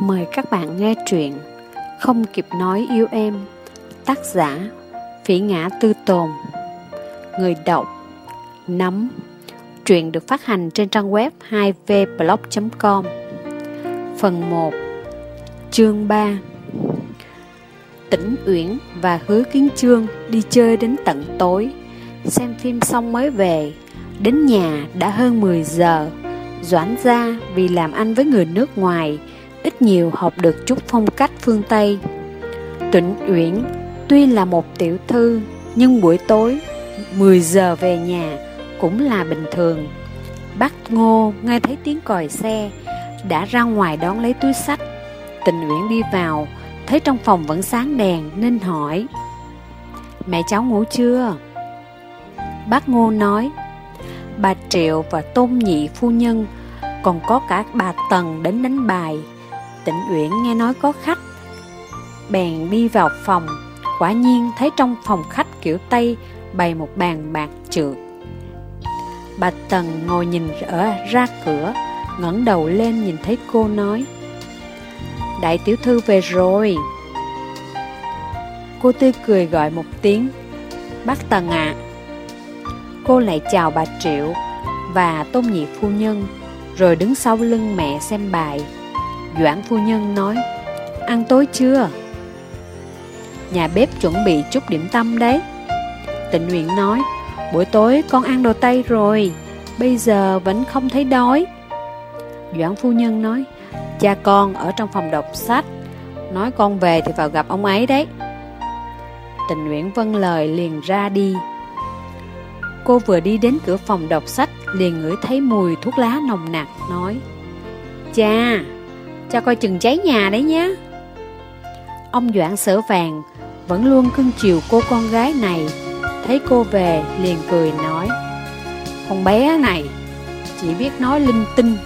Mời các bạn nghe truyện Không kịp nói yêu em, Tác giả Phỉ ngã tư tồn. Người đọc Nắm Truyện được phát hành trên trang web 2vblog.com Phần 1 Chương 3 tỉnh Uyển và Hứa Kiến Trương đi chơi đến tận tối. Xem phim xong mới về, Đến nhà đã hơn 10 giờ. Doãn ra vì làm ăn với người nước ngoài ít nhiều học được chút phong cách phương Tây. Tịnh Uyển tuy là một tiểu thư, nhưng buổi tối 10 giờ về nhà cũng là bình thường. Bác Ngô nghe thấy tiếng còi xe, đã ra ngoài đón lấy túi sách. Tịnh Uyển đi vào, thấy trong phòng vẫn sáng đèn nên hỏi Mẹ cháu ngủ chưa? Bác Ngô nói Bà Triệu và Tôn Nhị Phu Nhân còn có cả bà Tần đến đánh bài Tịnh Uyển nghe nói có khách. Bèn đi vào phòng. Quả nhiên thấy trong phòng khách kiểu Tây Bày một bàn bạc trượt. Bà Tần ngồi nhìn ở ra cửa, ngẩng đầu lên nhìn thấy cô nói, Đại tiểu thư về rồi. Cô tươi cười gọi một tiếng, Bác Tần ạ. À. Cô lại chào bà Triệu Và Tôn Nhị Phu Nhân, Rồi đứng sau lưng mẹ xem bài. Doãn phu nhân nói, Ăn tối chưa? Nhà bếp chuẩn bị chút điểm tâm đấy. Tịnh Nguyện nói, Buổi tối con ăn đồ Tây rồi, Bây giờ vẫn không thấy đói. Doãn phu nhân nói, Cha con ở trong phòng đọc sách, Nói con về thì vào gặp ông ấy đấy. Tình Nguyễn vâng lời liền ra đi. Cô vừa đi đến cửa phòng đọc sách Liền ngửi thấy mùi thuốc lá nồng nặc, Nói, Cha cho coi chừng cháy nhà đấy nhé Ông Doãn sở vàng Vẫn luôn cưng chiều cô con gái này. Thấy cô về liền cười nói, Con bé này, Chỉ biết nói linh tinh.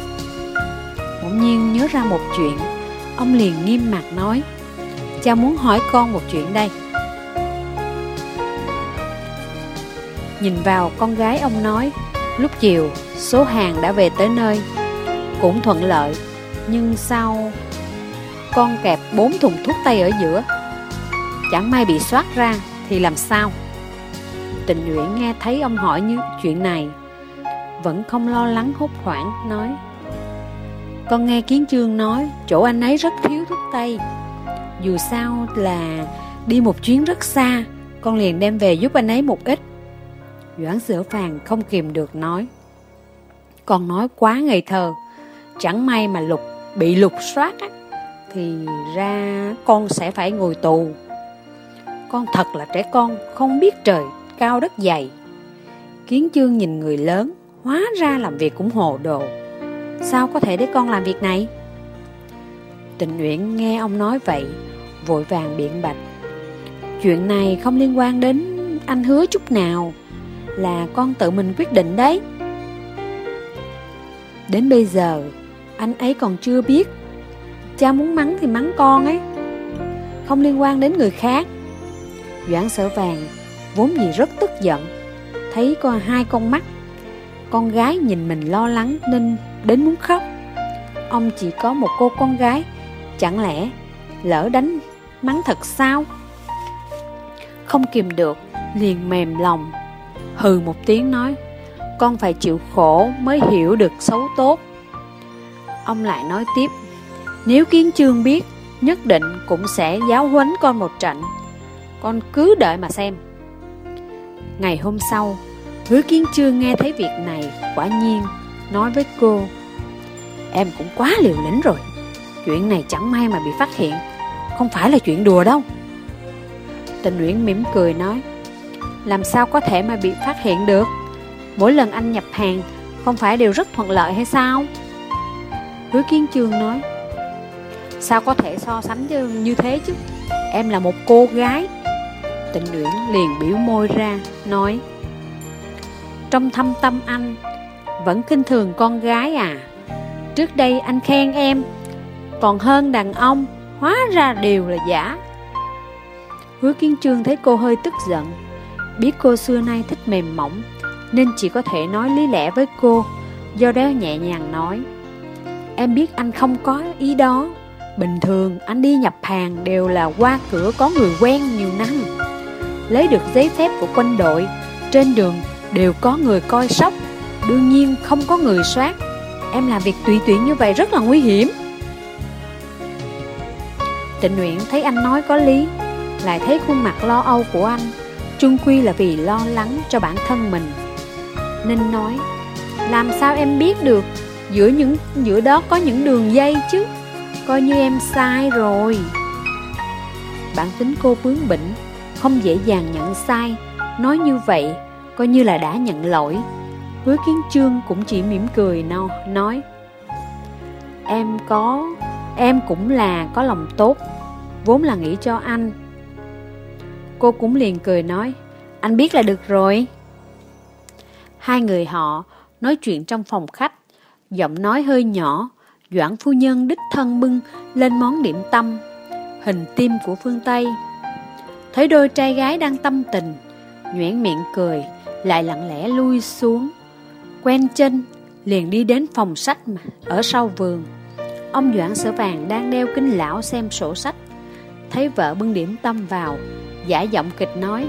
Bỗng nhiên nhớ ra một chuyện, Ông liền nghiêm mặt nói, Cha muốn hỏi con một chuyện đây. Nhìn vào con gái ông nói, Lúc chiều số hàng đã về tới nơi, Cũng thuận lợi nhưng sao con kẹp bốn thùng thuốc tây ở giữa? Chẳng may bị soát ra Thì làm sao? Tình Nguyễn nghe thấy ông hỏi như chuyện này, Vẫn không lo lắng hốt hoảng, Nói, Con nghe Kiến Trương nói Chỗ anh ấy rất thiếu thuốc tây. Dù sao là Đi một chuyến rất xa, Con liền đem về giúp anh ấy một ít. Doãn sữa phàng không kìm được nói, Con nói quá ngây thơ, Chẳng may mà lục bị lục soát á, thì ra con sẽ phải ngồi tù. Con thật là trẻ con, không biết trời cao đất dày. Kiến chương nhìn người lớn, hóa ra làm việc cũng hồ đồ. Sao có thể để con làm việc này? Tình nguyện nghe ông nói vậy, vội vàng biện bạch. Chuyện này không liên quan đến anh hứa chút nào, là con tự mình quyết định đấy. Đến bây giờ, anh ấy còn chưa biết. Cha muốn mắng thì mắng con ấy. Không liên quan đến người khác. Doãn sở vàng Vốn gì rất tức giận. Thấy có hai con mắt. Con gái nhìn mình lo lắng Nên đến muốn khóc. Ông chỉ có một cô con gái. Chẳng lẽ lỡ đánh, mắng thật sao? Không kìm được, Liền mềm lòng. Hừ một tiếng nói, Con phải chịu khổ mới hiểu được xấu tốt. Ông lại nói tiếp, Nếu kiến trương biết, Nhất định cũng sẽ giáo huấn con một trận. Con cứ đợi mà xem. Ngày hôm sau, Hứa kiến trương nghe thấy việc này, Quả nhiên Nói với cô, Em cũng quá liều lĩnh rồi, Chuyện này chẳng may mà bị phát hiện, Không phải là chuyện đùa đâu. Tình Nguyễn mỉm cười nói, Làm sao có thể mà bị phát hiện được? Mỗi lần anh nhập hàng, Không phải đều rất thuận lợi hay sao? Hứa Kiến Trương nói Sao có thể so sánh như thế chứ? Em là một cô gái. Tịnh Uyển liền biểu môi ra Nói Trong thâm tâm anh Vẫn kinh thường con gái à. Trước đây anh khen em Còn hơn đàn ông Hóa ra đều là giả. Hứa Kiến Trương thấy cô hơi tức giận Biết cô xưa nay thích mềm mỏng Nên chỉ có thể nói lý lẽ với cô Do đó nhẹ nhàng nói Em biết anh không có ý đó. Bình thường, anh đi nhập hàng đều là qua cửa có người quen nhiều năm. Lấy được giấy phép của quân đội, Trên đường đều có người coi sóc. Đương nhiên, không có người soát. Em làm việc tùy tiện như vậy rất là nguy hiểm. Trịnh Nguyện thấy anh nói có lý, Lại thấy khuôn mặt lo âu của anh. Trung quy là vì lo lắng cho bản thân mình Ninh nói, Làm sao em biết được? Giữa những giữa đó có những đường dây chứ. Coi như em sai rồi. Bản tính cô bướng bỉnh Không dễ dàng nhận sai. Nói như vậy Coi như là đã nhận lỗi. Hứa kiến trương cũng chỉ mỉm cười no, nói Em có Em cũng là có lòng tốt Vốn là nghĩ cho anh. Cô cũng liền cười nói Anh biết là được rồi. Hai người họ nói chuyện trong phòng khách. Giọng nói hơi nhỏ, Doãn phu nhân đích thân bưng Lên món điểm tâm, Hình tim của phương Tây. Thấy đôi trai gái đang tâm tình, Nhoẻn miệng cười, Lại lặng lẽ lui xuống. Quen chân, Liền đi đến phòng sách mà, Ở sau vườn. Ông Doãn sở vàng đang đeo kính lão xem sổ sách. Thấy vợ bưng điểm tâm vào, Giả giọng kịch nói,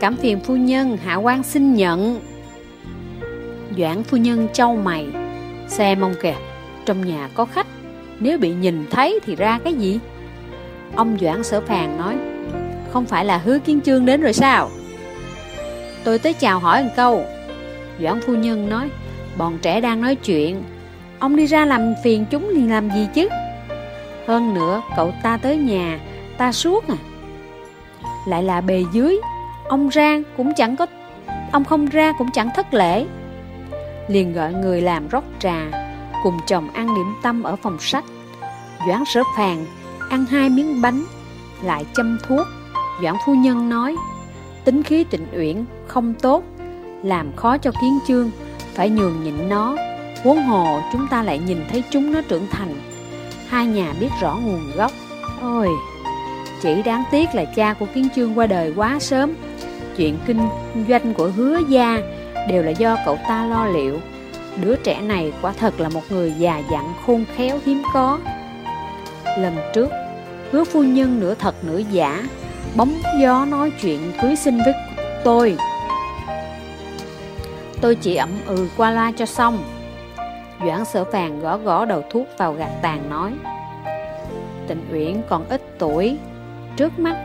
Cảm phiền phu nhân, Hạ quan xin nhận. Doãn phu nhân trâu mày. Xem ông kìa Trong nhà có khách. Nếu bị nhìn thấy thì ra cái gì? Ông Doãn sở phàn nói, Không phải là hứa kiến trương đến rồi sao? Tôi tới chào hỏi một câu. Doãn phu nhân nói, Bọn trẻ đang nói chuyện. Ông đi ra làm phiền chúng thì làm gì chứ? Hơn nữa, cậu ta tới nhà, Ta suốt à. Lại là bề dưới, Ông ra cũng chẳng có, Ông không ra cũng chẳng thất lễ. Liền gọi người làm rót trà, Cùng chồng ăn điểm tâm ở phòng sách. Doãn sở phàn Ăn hai miếng bánh, Lại châm thuốc. Doãn phu nhân nói, Tính khí tịnh uyển, không tốt, Làm khó cho kiến chương, Phải nhường nhịn nó. Huống hồ chúng ta lại nhìn thấy chúng nó trưởng thành, Hai nhà biết rõ nguồn gốc. Ôi, Chỉ đáng tiếc là cha của kiến chương qua đời quá sớm. Chuyện kinh doanh của hứa gia Đều là do cậu ta lo liệu. Đứa trẻ này quả thật là một người già dặn khôn khéo hiếm có. Lần trước, Hứa phu nhân nửa thật nửa giả, Bóng gió nói chuyện cưới sinh với tôi. Tôi chỉ ậm ừ qua loa cho xong. Doãn sở phàn gõ gõ đầu thuốc vào gạt tàn nói, Tịnh Uyển còn ít tuổi. Trước mắt,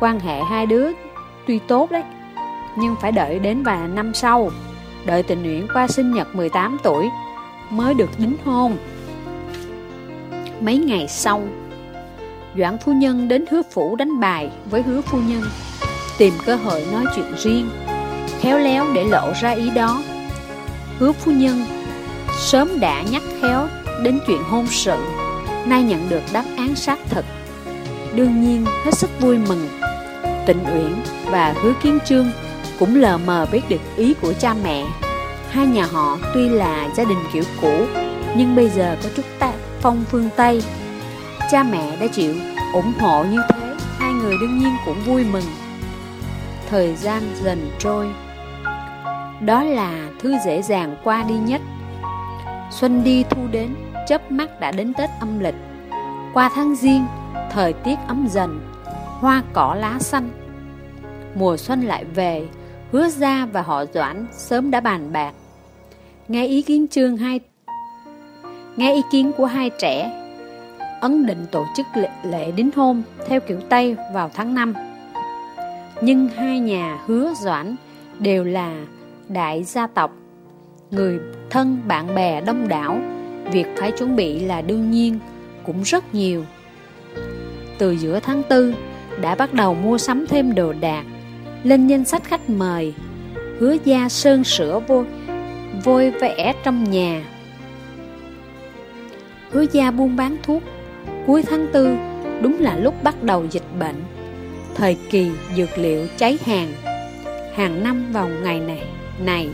Quan hệ hai đứa tuy tốt đấy. Nhưng phải đợi đến vài năm sau. Đợi tình nguyện qua sinh nhật 18 tuổi Mới được đính hôn. Mấy ngày sau, Doãn phu nhân đến hứa phủ đánh bài với hứa phu nhân, Tìm cơ hội nói chuyện riêng, Khéo léo để lộ ra ý đó. Hứa phu nhân sớm đã nhắc khéo đến chuyện hôn sự, Nay nhận được đáp án xác thực. Đương nhiên, hết sức vui mừng Tịnh Uyển và Hứa Kiến Trương cũng lờ mờ biết được ý của cha mẹ. Hai nhà họ tuy là gia đình kiểu cũ, Nhưng bây giờ có chút ta phong phương Tây. Cha mẹ đã chịu ủng hộ như thế, Hai người đương nhiên cũng vui mừng. Thời gian dần trôi. Đó là thứ dễ dàng qua đi nhất. Xuân đi thu đến, chớp mắt đã đến Tết âm lịch. Qua tháng riêng Thời tiết ấm dần, Hoa cỏ lá xanh. Mùa xuân lại về Hứa ra và họ Doãn sớm đã bàn bạc. Nghe ý kiến chương hai Nghe ý kiến của hai trẻ Ấn định tổ chức lễ, lễ đính hôn Theo kiểu Tây vào tháng 5 Nhưng hai nhà hứa Doãn Đều là đại gia tộc Người thân bạn bè đông đảo. Việc phải chuẩn bị là đương nhiên Cũng rất nhiều. Từ giữa tháng 4 Đã bắt đầu mua sắm thêm đồ đạc lên danh sách khách mời. Hứa gia sơn sữa vôi Vôi vẽ trong nhà. Hứa gia buôn bán thuốc. Cuối tháng tư Đúng là lúc bắt đầu dịch bệnh. Thời kỳ dược liệu cháy hàng. Hàng năm vào ngày này Này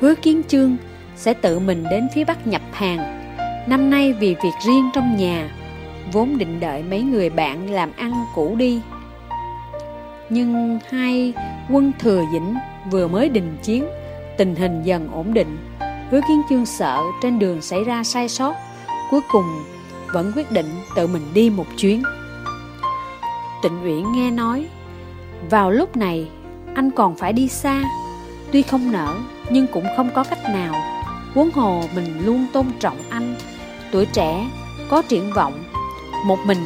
Hứa Kiến Chương sẽ tự mình đến phía Bắc nhập hàng. Năm nay vì việc riêng trong nhà, vốn định đợi mấy người bạn làm ăn cũ đi. Nhưng hai quân thừa dĩnh vừa mới đình chiến, tình hình dần ổn định. Hứa Kiến Chương sợ trên đường xảy ra sai sót, cuối cùng vẫn quyết định tự mình đi một chuyến. Tịnh Uyển nghe nói, vào lúc này anh còn phải đi xa, tuy không nỡ nhưng cũng không có cách nào. Huống hồ mình luôn tôn trọng anh, tuổi trẻ, có triển vọng, một mình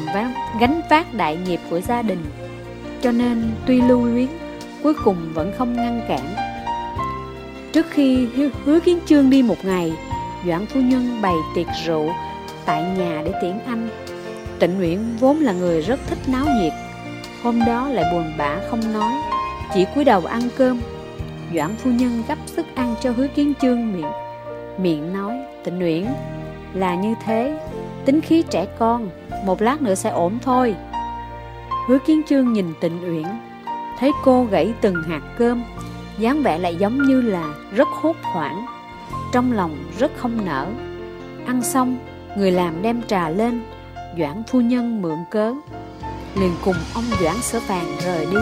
gánh vác đại nghiệp của gia đình. Cho nên tuy lưu luyến, cuối cùng vẫn không ngăn cản. Trước khi hứa kiến trương đi một ngày, Doãn phu nhân bày tiệc rượu tại nhà để tiễn anh. Tịnh Nguyễn vốn là người rất thích náo nhiệt, hôm đó lại buồn bã không nói, chỉ cúi đầu ăn cơm. Doãn phu nhân gấp sức ăn cho hứa kiến trương miệng, miệng nói, Tịnh Nguyễn, là như thế, tính khí trẻ con, một lát nữa sẽ ổn thôi. Hứa kiến trương nhìn tịnh uyển, thấy cô gãy từng hạt cơm, dáng vẻ lại giống như là rất hốt hoảng, trong lòng rất không nở. Ăn xong, người làm đem trà lên, Doãn phu nhân mượn cớ, liền cùng ông Doãn sở vàng rời đi.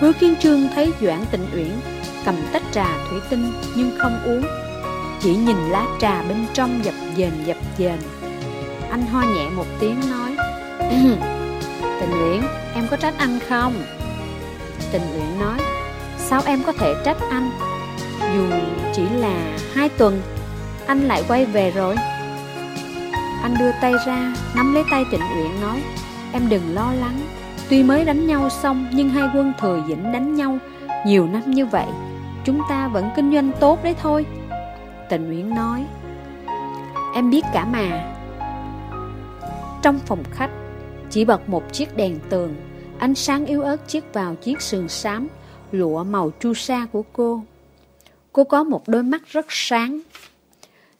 Hứa Kiến Trương thấy Doãn Tịnh Uyển cầm tách trà thủy tinh nhưng không uống, chỉ nhìn lá trà bên trong dập dềnh dập dềnh. Anh ho nhẹ một tiếng nói, Tình Uyển, em có trách anh không? Tình Uyển nói, sao em có thể trách anh? Dù chỉ là hai tuần, anh lại quay về rồi. Anh đưa tay ra, nắm lấy tay Trịnh Uyển nói, em đừng lo lắng. Tuy mới đánh nhau xong, nhưng hai quân thừa dĩnh đánh nhau nhiều năm như vậy, chúng ta vẫn kinh doanh tốt đấy thôi. Tình Uyển nói, em biết cả mà. Trong phòng khách, chỉ bật một chiếc đèn tường, ánh sáng yếu ớt chiếc vào chiếc sườn xám, lụa màu chu sa của cô. Cô có một đôi mắt rất sáng.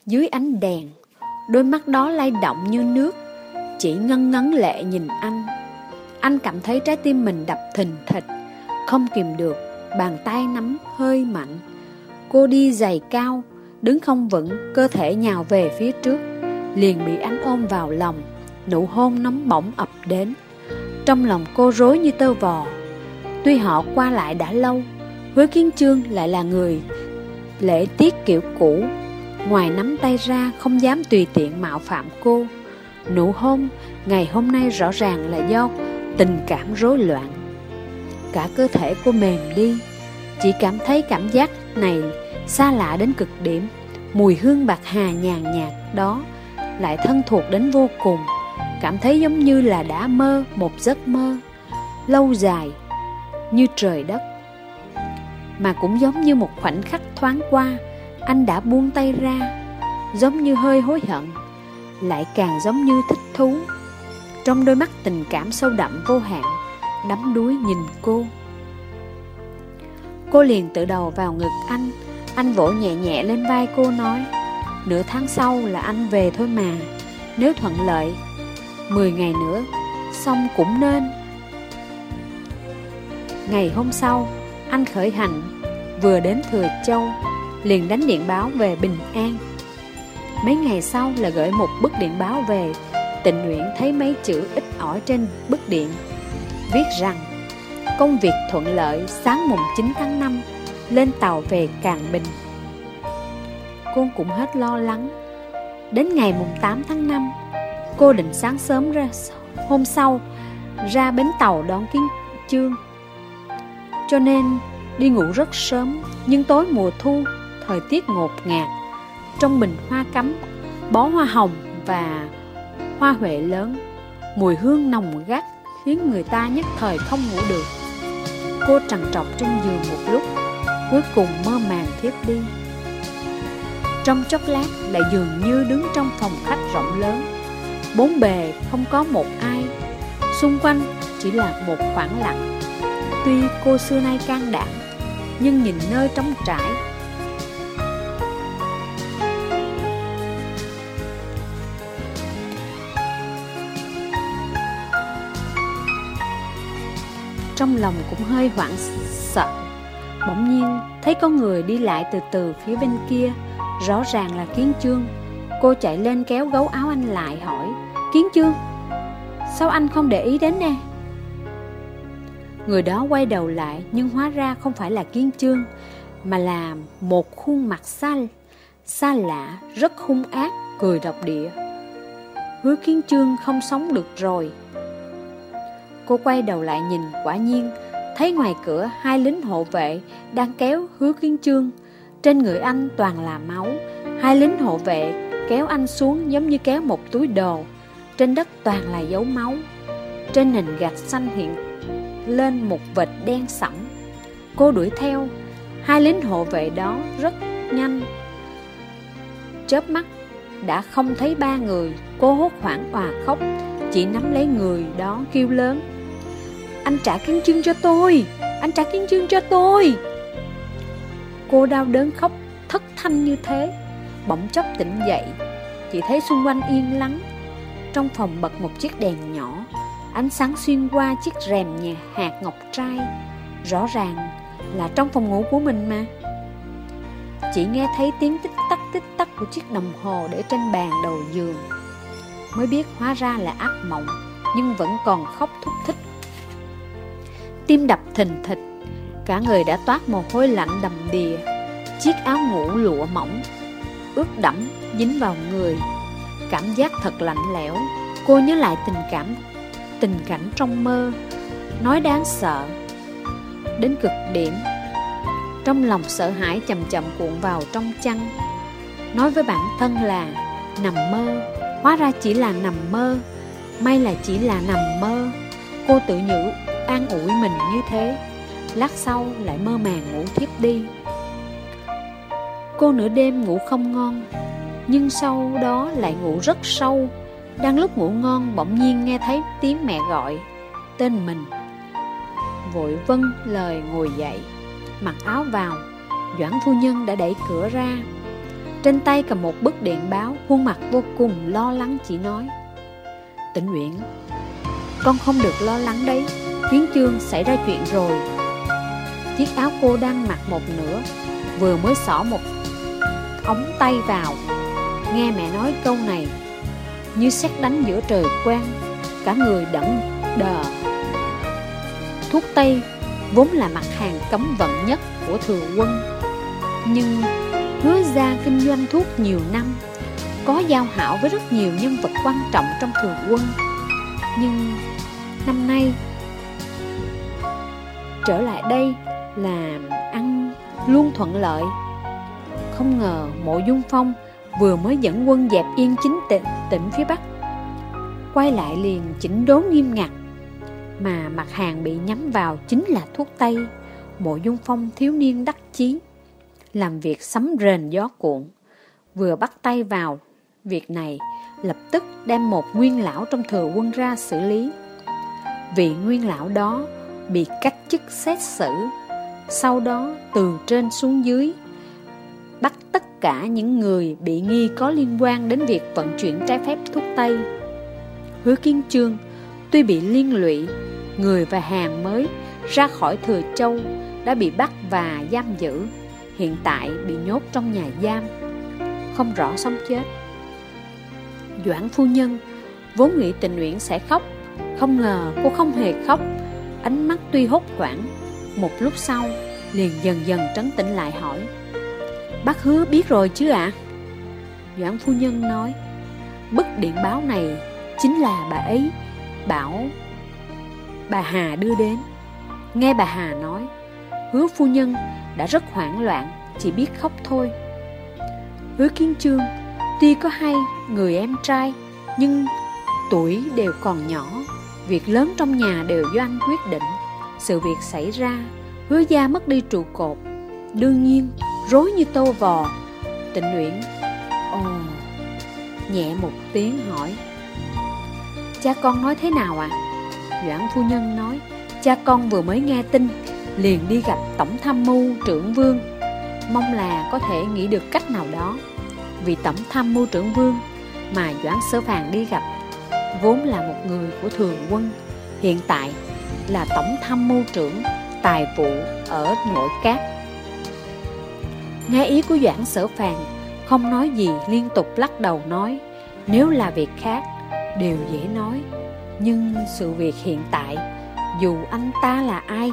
Dưới ánh đèn, đôi mắt đó lay động như nước, chỉ ngân ngấn lệ nhìn anh. Anh cảm thấy trái tim mình đập thình thịch, không kìm được, bàn tay nắm hơi mạnh. Cô đi giày cao, đứng không vững, cơ thể nhào về phía trước, liền bị anh ôm vào lòng nụ hôn nóng bỏng ập đến. Trong lòng cô rối như tơ vò. Tuy họ qua lại đã lâu, hứa kiến trương lại là người lễ tiết kiểu cũ. Ngoài nắm tay ra không dám tùy tiện mạo phạm cô. Nụ hôn ngày hôm nay rõ ràng là do tình cảm rối loạn. Cả cơ thể cô mềm đi, chỉ cảm thấy cảm giác này xa lạ đến cực điểm. Mùi hương bạc hà nhàn nhạt đó lại thân thuộc đến vô cùng cảm thấy giống như là đã mơ, một giấc mơ, lâu dài như trời đất. Mà cũng giống như một khoảnh khắc thoáng qua, anh đã buông tay ra, giống như hơi hối hận, lại càng giống như thích thú. Trong đôi mắt tình cảm sâu đậm vô hạn, đắm đuối nhìn cô. Cô liền tự đầu vào ngực anh anh vỗ nhẹ nhẹ lên vai cô nói, nửa tháng sau là anh về thôi mà, nếu thuận lợi 10 ngày nữa, Xong cũng nên. Ngày hôm sau, Anh khởi hành, Vừa đến Thừa Châu, Liền đánh điện báo về Bình An. Mấy ngày sau là gửi một bức điện báo về, Tịnh nguyện thấy mấy chữ ít ỏi trên bức điện. Viết rằng, Công việc thuận lợi, sáng mùng 9 tháng 5 Lên tàu về Càng Bình. Cô cũng hết lo lắng. Đến ngày mùng 8 tháng 5 Cô định sáng sớm ra hôm sau, ra bến tàu đón kiến chương. Cho nên, đi ngủ rất sớm, Nhưng tối mùa thu, thời tiết ngột ngạt. Trong bình hoa cắm, bó hoa hồng và hoa huệ lớn. Mùi hương nồng gắt khiến người ta nhất thời không ngủ được. Cô trằn trọc trên giường một lúc, Cuối cùng mơ màng thiếp đi. Trong chốc lát lại dường như đứng trong phòng khách rộng lớn. Bốn bề không có một ai. Xung quanh chỉ là một khoảng lặng. Tuy cô xưa nay can đảm, Nhưng nhìn nơi trống trải. Trong lòng cũng hơi hoảng sợ. Bỗng nhiên, thấy có người đi lại từ từ phía bên kia, Rõ ràng là kiến chương Cô chạy lên kéo gấu áo anh lại hỏi, Kiến chương, Sao anh không để ý đến nè Người đó quay đầu lại, Nhưng hóa ra không phải là kiến chương, Mà là một khuôn mặt xa Xa lạ, Rất hung ác, cười độc địa. Hứa kiến trương không sống được rồi. Cô quay đầu lại nhìn, quả nhiên Thấy ngoài cửa hai lính hộ vệ Đang kéo hứa kiến trương Trên người anh toàn là máu, Hai lính hộ vệ kéo anh xuống giống như kéo một túi đồ. Trên đất toàn là dấu máu. Trên nền gạch xanh hiện lên một vệt đen sẫm. Cô đuổi theo. Hai lính hộ vệ đó rất nhanh. Chớp mắt, Đã không thấy ba người. Cô hốt hoảng hòa khóc, Chỉ nắm lấy người đó kêu lớn. Anh trả kiến chương cho tôi! Anh trả kiến chương cho tôi! Cô đau đớn khóc thất thanh như thế. Bỗng chốc tỉnh dậy. Chị thấy xung quanh yên lắng. Trong phòng bật một chiếc đèn nhỏ. Ánh sáng xuyên qua chiếc rèm nhà hạt ngọc trai. Rõ ràng là trong phòng ngủ của mình mà. Chị nghe thấy tiếng tích tắc tích tắc của chiếc đồng hồ để trên bàn đầu giường. Mới biết hóa ra là ác mộng, Nhưng vẫn còn khóc thúc thích. Tim đập thình thịch. Cả người đã toát mồ hôi lạnh đầm đìa. Chiếc áo ngủ lụa mỏng. Ướt đẫm, dính vào người. Cảm giác thật lạnh lẽo. Cô nhớ lại tình cảm, Tình cảnh trong mơ. Nói đáng sợ. Đến cực điểm. Trong lòng sợ hãi chậm chậm cuộn vào trong chăn. Nói với bản thân là, Nằm mơ. Hóa ra chỉ là nằm mơ. May là chỉ là nằm mơ. Cô tự nhủ, an ủi mình như thế. Lát sau lại mơ màng ngủ thiếp đi. Cô nửa đêm ngủ không ngon, Nhưng sau đó lại ngủ rất sâu. Đang lúc ngủ ngon, bỗng nhiên nghe thấy tiếng mẹ gọi, Tên mình. Vội vâng lời ngồi dậy, Mặc áo vào, Doãn phu nhân đã đẩy cửa ra. Trên tay cầm một bức điện báo, Khuôn mặt vô cùng lo lắng chỉ nói Tĩnh Nguyễn Con không được lo lắng đấy Kiến chương xảy ra chuyện rồi. Chiếc áo cô đang mặc một nửa, Vừa mới xỏ một ống tay vào. Nghe mẹ nói câu này, Như xét đánh giữa trời quang, Cả người đẫn đờ. Thuốc Tây vốn là mặt hàng cấm vận nhất của thừa quân, Nhưng hứa ra kinh doanh thuốc nhiều năm, Có giao hảo với rất nhiều nhân vật quan trọng trong thừa quân. Nhưng năm nay Trở lại đây là ăn luôn thuận lợi. Không ngờ mộ dung phong vừa mới dẫn quân dẹp yên chính tỉnh, tỉnh phía Bắc. Quay lại liền chỉnh đốn nghiêm ngặt Mà mặt hàng bị nhắm vào chính là thuốc Tây. Mộ dung phong thiếu niên đắc chí Làm việc sấm rền gió cuộn Vừa bắt tay vào việc này Lập tức đem một nguyên lão trong thừa quân ra xử lý. Vị nguyên lão đó bị cách chức xét xử Sau đó từ trên xuống dưới Bắt tất cả những người bị nghi có liên quan đến việc vận chuyển trái phép thuốc Tây. Hứa Kiên Trương tuy bị liên lụy, Người và hàng mới ra khỏi Thừa Châu đã bị bắt và giam giữ, Hiện tại bị nhốt trong nhà giam. Không rõ sống chết. Doãn phu nhân vốn nghĩ tình nguyện sẽ khóc, Không ngờ cô không hề khóc, Ánh mắt tuy hốt hoảng. Một lúc sau, liền dần dần trấn tĩnh lại hỏi Bác hứa biết rồi chứ ạ? À? Doãn phu nhân nói, Bức điện báo này chính là bà ấy bảo bà Hà đưa đến. Nghe bà Hà nói, Hứa phu nhân đã rất hoảng loạn, Chỉ biết khóc thôi. Hứa kiến trương Tuy có hai người em trai, Nhưng tuổi đều còn nhỏ, Việc lớn trong nhà đều do anh quyết định. Sự việc xảy ra, Hứa gia mất đi trụ cột. Đương nhiên rối như tô vò Tịnh Uyển Ồ Nhẹ một tiếng hỏi Cha con nói thế nào ạ? À? Doãn phu nhân nói Cha con vừa mới nghe tin Liền đi gặp Tổng Tham mưu trưởng vương Mong là có thể nghĩ được cách nào đó Vì Tổng Tham mưu trưởng vương Mà Doãn Sơ Phàn đi gặp vốn là một người của thường quân, hiện tại là tổng tham mưu trưởng tài vụ ở nội các. Nghe ý của Doãn Sở Phàn, không nói gì liên tục lắc đầu nói, nếu là việc khác, đều dễ nói. Nhưng sự việc hiện tại, dù anh ta là ai,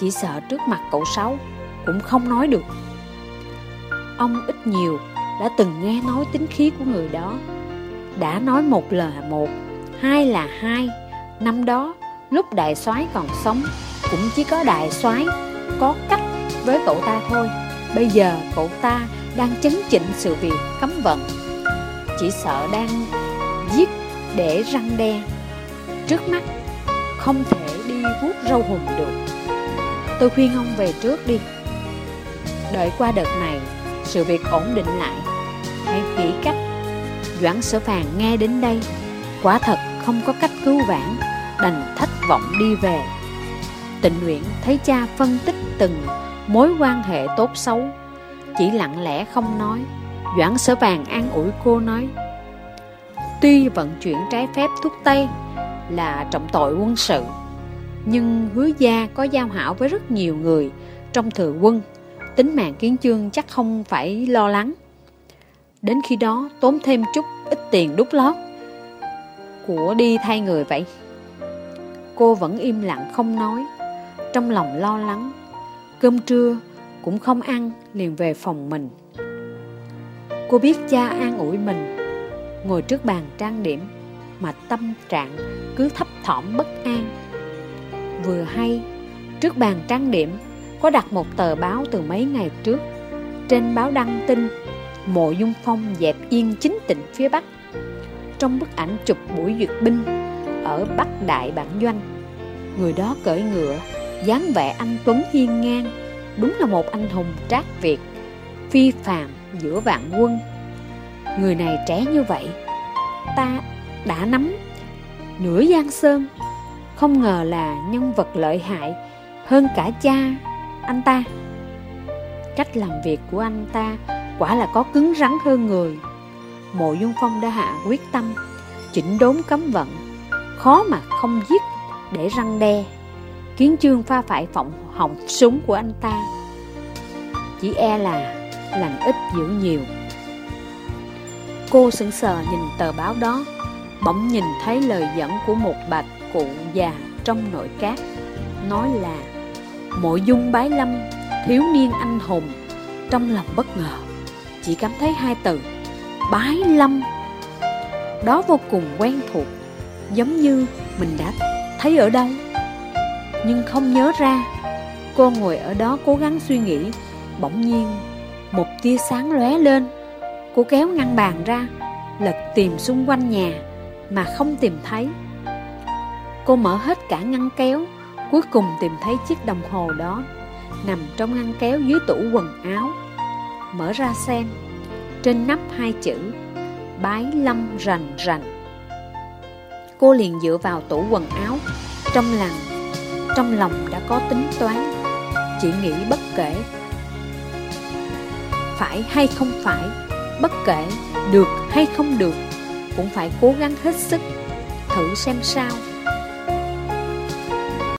chỉ sợ trước mặt cậu Sáu, cũng không nói được. Ông ít nhiều đã từng nghe nói tính khí của người đó đã nói một là một hai là hai năm đó lúc đại soái còn sống cũng chỉ có đại soái có cách với cậu ta thôi bây giờ cậu ta đang chấn chỉnh sự việc cấm vận. Chỉ sợ đang giết để răng đe. Trước mắt, không thể đi vuốt râu hùm được. Tôi khuyên ông về trước đi. Đợi qua đợt này, sự việc ổn định lại. Hãy nghĩ cách. Doãn sở phàn nghe đến đây, quả thật không có cách cứu vãn, đành thất vọng đi về. Tịnh nguyện thấy cha phân tích từng mối quan hệ tốt xấu. Chỉ lặng lẽ không nói. Doãn sở vàng an ủi cô nói, tuy vận chuyển trái phép thuốc tây là trọng tội quân sự, nhưng hứa gia có giao hảo với rất nhiều người trong thừa quân. Tính mạng kiến chương chắc không phải lo lắng. Đến khi đó, tốn thêm chút ít tiền đút lót của đi thay người vậy. Cô vẫn im lặng không nói, trong lòng lo lắng cơm trưa cũng không ăn liền về phòng mình. Cô biết cha an ủi mình, ngồi trước bàn trang điểm mà tâm trạng cứ thấp thỏm bất an. Vừa hay, trước bàn trang điểm có đặt một tờ báo từ mấy ngày trước. Trên báo đăng tin mộ dung phong dẹp yên chính tịnh phía bắc. Trong bức ảnh chụp buổi duyệt binh ở bắc đại bản doanh, người đó cởi ngựa dáng vẻ anh tuấn hiên ngang, đúng là một anh hùng trác việt, phi phàm giữa vạn quân. Người này trẻ như vậy, ta đã nắm nửa giang sơn, không ngờ là nhân vật lợi hại hơn cả cha anh ta. Cách làm việc của anh ta quả là có cứng rắn hơn người. Mộ dung phong đã hạ quyết tâm, chỉnh đốn cấm vận, khó mà không giết để răng đe kiến chương pha phải phỏng họng súng của anh ta. Chỉ e là lành ít dữ nhiều. Cô sững sờ nhìn tờ báo đó, bỗng nhìn thấy lời dẫn của một bạch cụ già trong nội cát nói là, mộ dung bái lâm, thiếu niên anh hùng. Trong lòng bất ngờ, chỉ cảm thấy hai từ, bái lâm. Đó vô cùng quen thuộc, giống như mình đã thấy ở đâu nhưng không nhớ ra, cô ngồi ở đó cố gắng suy nghĩ. Bỗng nhiên, một tia sáng lóe lên. Cô kéo ngăn bàn ra, lật tìm xung quanh nhà mà không tìm thấy. Cô mở hết cả ngăn kéo, cuối cùng tìm thấy chiếc đồng hồ đó nằm trong ngăn kéo dưới tủ quần áo. Mở ra xem, trên nắp hai chữ, bái lâm rành rành. Cô liền dựa vào tủ quần áo trong lòng trong lòng đã có tính toán, chỉ nghĩ bất kể. Phải hay không phải, bất kể được hay không được, cũng phải cố gắng hết sức thử xem sao.